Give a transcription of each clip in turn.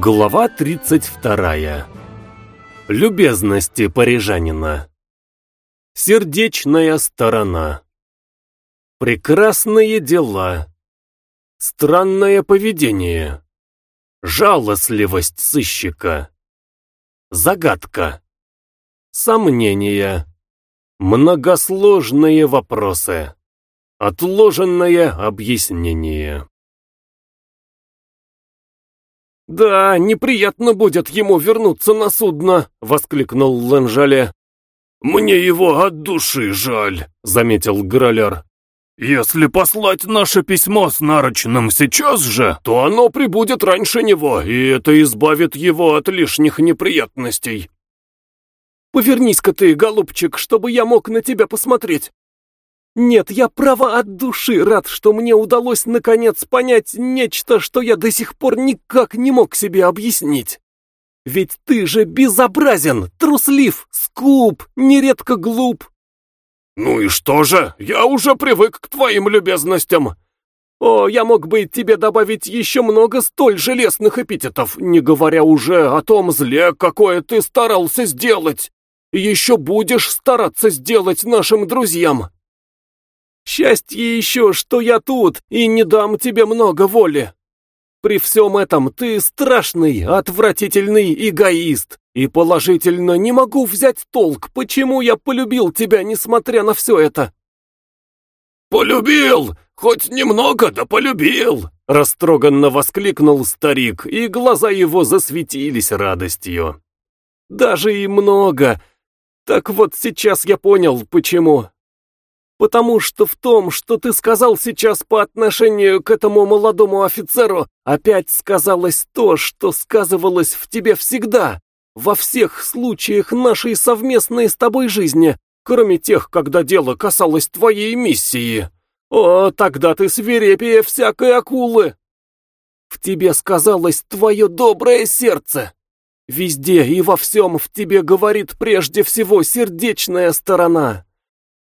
Глава 32. Любезности парижанина. Сердечная сторона. Прекрасные дела. Странное поведение. Жалостливость сыщика. Загадка. Сомнения. Многосложные вопросы. Отложенное объяснение. «Да, неприятно будет ему вернуться на судно!» — воскликнул Ланжале. «Мне его от души жаль», — заметил Граляр. «Если послать наше письмо с нарочным сейчас же, то оно прибудет раньше него, и это избавит его от лишних неприятностей». «Повернись-ка ты, голубчик, чтобы я мог на тебя посмотреть. Нет, я право от души рад, что мне удалось наконец понять нечто, что я до сих пор никак не мог себе объяснить. Ведь ты же безобразен, труслив, скуп, нередко глуп. Ну и что же, я уже привык к твоим любезностям. О, я мог бы тебе добавить еще много столь железных эпитетов, не говоря уже о том зле, какое ты старался сделать. Еще будешь стараться сделать нашим друзьям. Счастье еще, что я тут и не дам тебе много воли. При всем этом ты страшный, отвратительный эгоист, и положительно не могу взять толк, почему я полюбил тебя, несмотря на все это. «Полюбил! Хоть немного, да полюбил!» Растроганно воскликнул старик, и глаза его засветились радостью. «Даже и много. Так вот сейчас я понял, почему. Потому что в том, что ты сказал сейчас по отношению к этому молодому офицеру, опять сказалось то, что сказывалось в тебе всегда, во всех случаях нашей совместной с тобой жизни, кроме тех, когда дело касалось твоей миссии. О, тогда ты свирепее всякой акулы. В тебе сказалось твое доброе сердце. Везде и во всем в тебе говорит прежде всего сердечная сторона.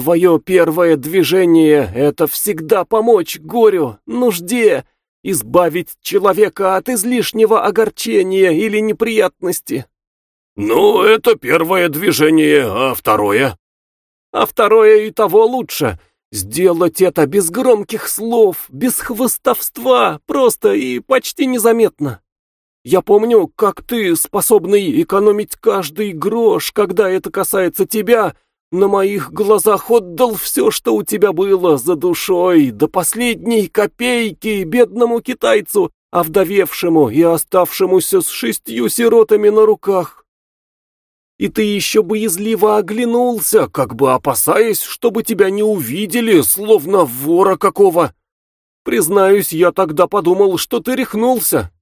Твое первое движение — это всегда помочь горю, нужде, избавить человека от излишнего огорчения или неприятности. Ну, это первое движение, а второе? А второе и того лучше. Сделать это без громких слов, без хвостовства, просто и почти незаметно. Я помню, как ты, способный экономить каждый грош, когда это касается тебя, — на моих глазах отдал все, что у тебя было, за душой, до последней копейки бедному китайцу, овдовевшему и оставшемуся с шестью сиротами на руках. И ты еще боязливо оглянулся, как бы опасаясь, чтобы тебя не увидели, словно вора какого. Признаюсь, я тогда подумал, что ты рехнулся.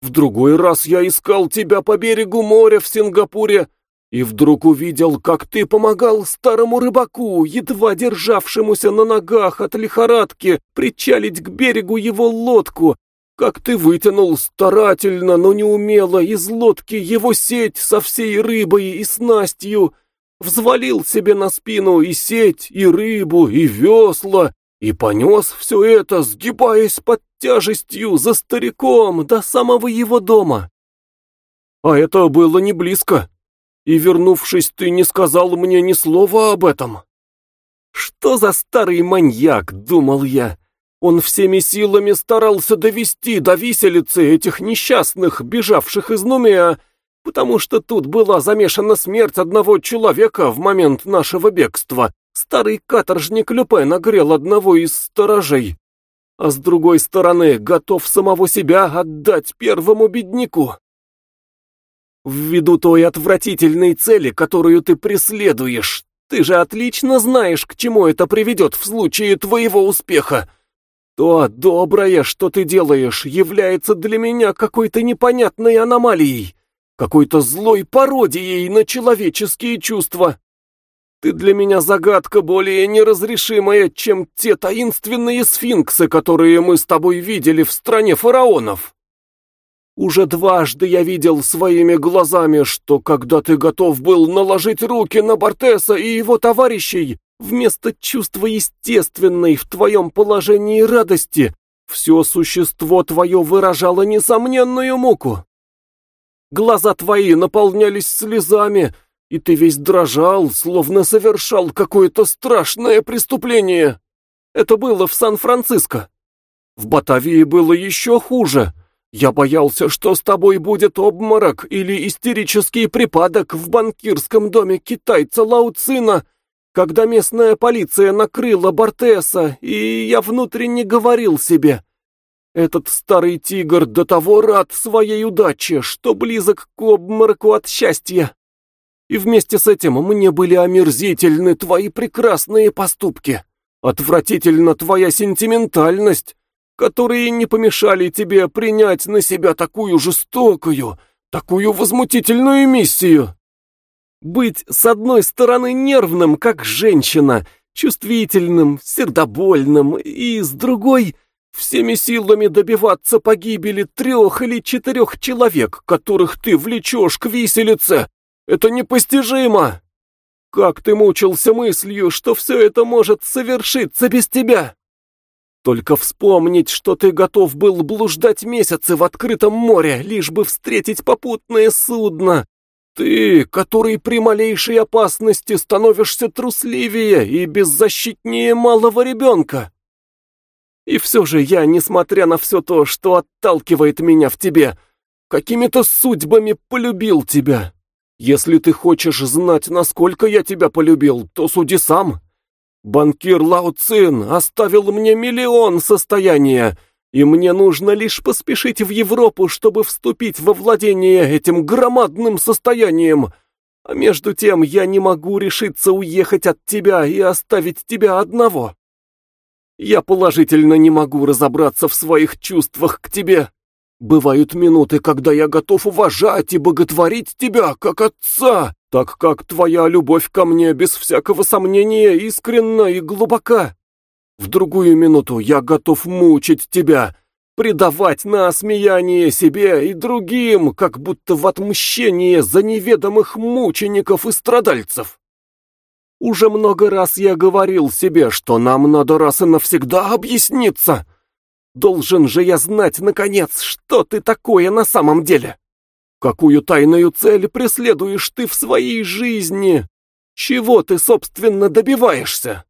В другой раз я искал тебя по берегу моря в Сингапуре, и вдруг увидел, как ты помогал старому рыбаку, едва державшемуся на ногах от лихорадки, причалить к берегу его лодку, как ты вытянул старательно, но неумело из лодки его сеть со всей рыбой и снастью, взвалил себе на спину и сеть, и рыбу, и весла, и понес все это, сгибаясь под тяжестью за стариком до самого его дома. А это было не близко. И, вернувшись, ты не сказал мне ни слова об этом. Что за старый маньяк, думал я. Он всеми силами старался довести до виселицы этих несчастных, бежавших из Нумеа, потому что тут была замешана смерть одного человека в момент нашего бегства. Старый каторжник Люпен нагрел одного из сторожей, а с другой стороны готов самого себя отдать первому бедняку. Ввиду той отвратительной цели, которую ты преследуешь, ты же отлично знаешь, к чему это приведет в случае твоего успеха. То доброе, что ты делаешь, является для меня какой-то непонятной аномалией, какой-то злой пародией на человеческие чувства. Ты для меня загадка более неразрешимая, чем те таинственные сфинксы, которые мы с тобой видели в стране фараонов. Уже дважды я видел своими глазами, что когда ты готов был наложить руки на Бортеса и его товарищей, вместо чувства естественной в твоем положении радости, все существо твое выражало несомненную муку. Глаза твои наполнялись слезами, и ты весь дрожал, словно совершал какое-то страшное преступление. Это было в Сан-Франциско. В Батавии было еще хуже. Я боялся, что с тобой будет обморок или истерический припадок в банкирском доме китайца Лауцина, когда местная полиция накрыла Бортеса, и я внутренне говорил себе, этот старый тигр до того рад своей удаче, что близок к обмороку от счастья. И вместе с этим мне были омерзительны твои прекрасные поступки. Отвратительна твоя сентиментальность, которые не помешали тебе принять на себя такую жестокую, такую возмутительную миссию. Быть, с одной стороны, нервным, как женщина, чувствительным, сердобольным, и с другой — всеми силами добиваться погибели трех или четырех человек, которых ты влечешь к виселице, это непостижимо! Как ты мучился мыслью, что все это может совершиться без тебя? Только вспомнить, что ты готов был блуждать месяцы в открытом море, лишь бы встретить попутное судно. Ты, который при малейшей опасности становишься трусливее и беззащитнее малого ребенка. И все же я, несмотря на все то, что отталкивает меня в тебе, какими-то судьбами полюбил тебя. Если ты хочешь знать, насколько я тебя полюбил, то суди сам. Банкир Лао Цин оставил мне миллион состояния, и мне нужно лишь поспешить в Европу, чтобы вступить во владение этим громадным состоянием. А между тем я не могу решиться уехать от тебя и оставить тебя одного. Я положительно не могу разобраться в своих чувствах к тебе. Бывают минуты, когда я готов уважать и боготворить тебя, как отца, так как твоя любовь ко мне без всякого сомнения искренна и глубока. В другую минуту я готов мучить тебя, предавать на осмеяние себе и другим, как будто в отмщение за неведомых мучеников и страдальцев. Уже много раз я говорил себе, что нам надо раз и навсегда объясниться, Должен же я знать, наконец, что ты такое на самом деле. Какую тайную цель преследуешь ты в своей жизни? Чего ты, собственно, добиваешься?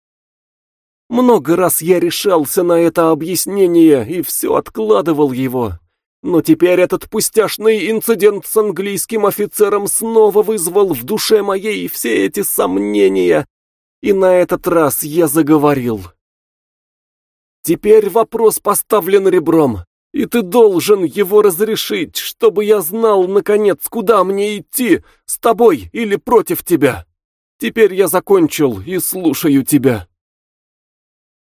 Много раз я решался на это объяснение и все откладывал его. Но теперь этот пустяшный инцидент с английским офицером снова вызвал в душе моей все эти сомнения, и на этот раз я заговорил. Теперь вопрос поставлен ребром, и ты должен его разрешить, чтобы я знал, наконец, куда мне идти, с тобой или против тебя. Теперь я закончил и слушаю тебя».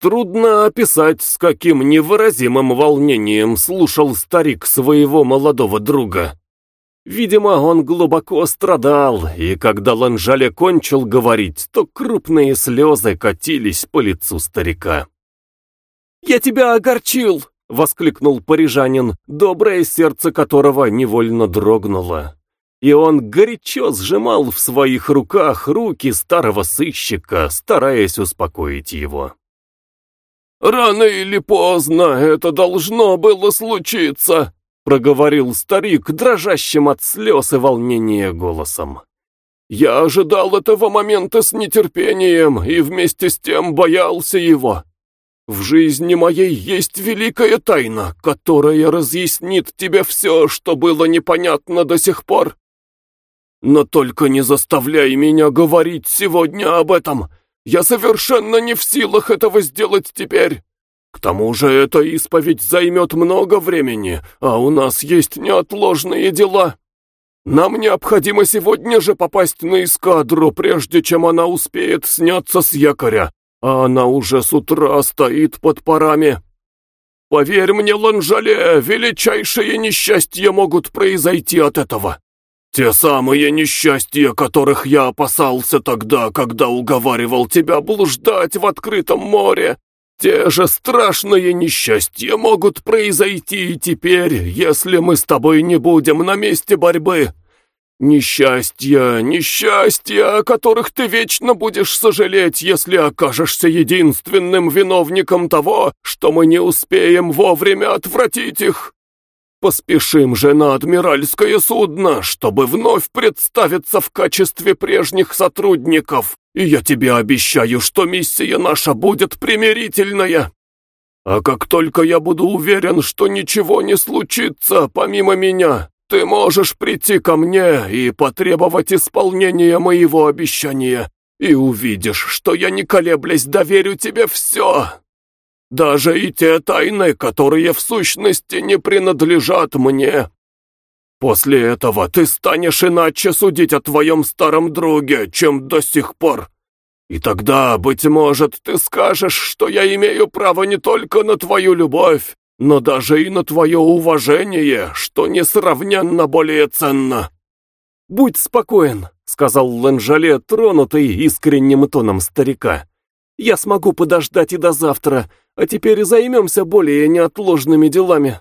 Трудно описать, с каким невыразимым волнением слушал старик своего молодого друга. Видимо, он глубоко страдал, и когда Ланжале кончил говорить, то крупные слезы катились по лицу старика. «Я тебя огорчил!» — воскликнул парижанин, доброе сердце которого невольно дрогнуло. И он горячо сжимал в своих руках руки старого сыщика, стараясь успокоить его. «Рано или поздно это должно было случиться», — проговорил старик, дрожащим от слез и волнения голосом. «Я ожидал этого момента с нетерпением и вместе с тем боялся его. В жизни моей есть великая тайна, которая разъяснит тебе все, что было непонятно до сих пор. Но только не заставляй меня говорить сегодня об этом. Я совершенно не в силах этого сделать теперь. К тому же эта исповедь займет много времени, а у нас есть неотложные дела. Нам необходимо сегодня же попасть на эскадру, прежде чем она успеет сняться с якоря, а она уже с утра стоит под парами. Поверь мне, Ланжале, величайшие несчастья могут произойти от этого. Те самые несчастья, которых я опасался тогда, когда уговаривал тебя блуждать в открытом море. Те же страшные несчастья могут произойти и теперь, если мы с тобой не будем на месте борьбы. Несчастья, несчастья, о которых ты вечно будешь сожалеть, если окажешься единственным виновником того, что мы не успеем вовремя отвратить их. Поспешим же на адмиральское судно, чтобы вновь представиться в качестве прежних сотрудников, и я тебе обещаю, что миссия наша будет примирительная. А как только я буду уверен, что ничего не случится помимо меня, ты можешь прийти ко мне и потребовать исполнения моего обещания, и увидишь, что я не колеблясь доверю тебе все. Даже и те тайны, которые в сущности не принадлежат мне. После этого ты станешь иначе судить о твоем старом друге, чем до сих пор. И тогда, быть может, ты скажешь, что я имею право не только на твою любовь, но даже и на твое уважение, что несравненно более ценно». «Будь спокоен», — сказал Ланжале, тронутый искренним тоном старика. «Я смогу подождать и до завтра, а теперь займемся более неотложными делами».